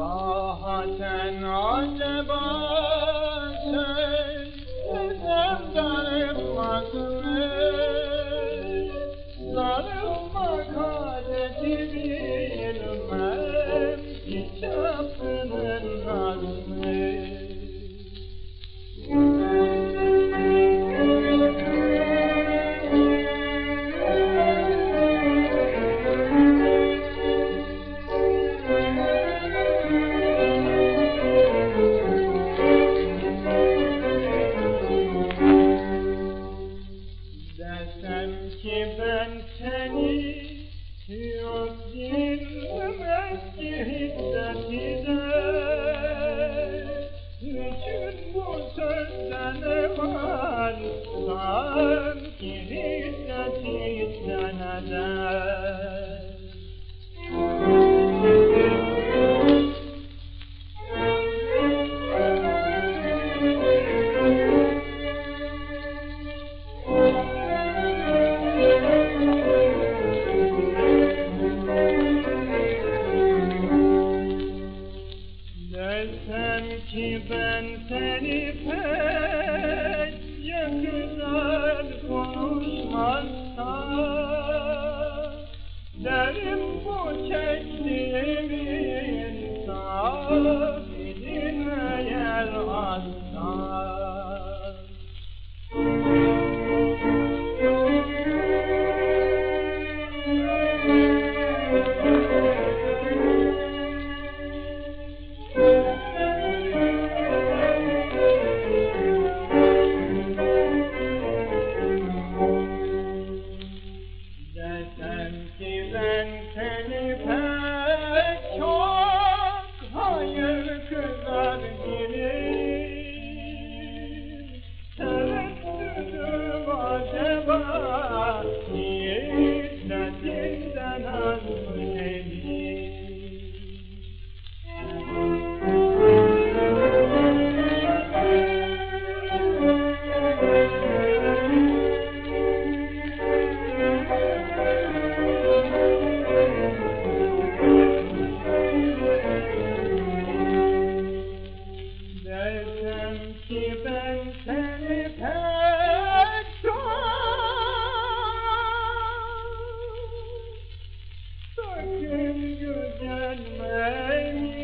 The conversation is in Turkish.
صراحة عجبا Dersem ki ben seni yok dinlemez ki hiddet gider. Bütün bu sözde ne var sanki Desem ki ben seni pek yakından konuşmazsam you're done, my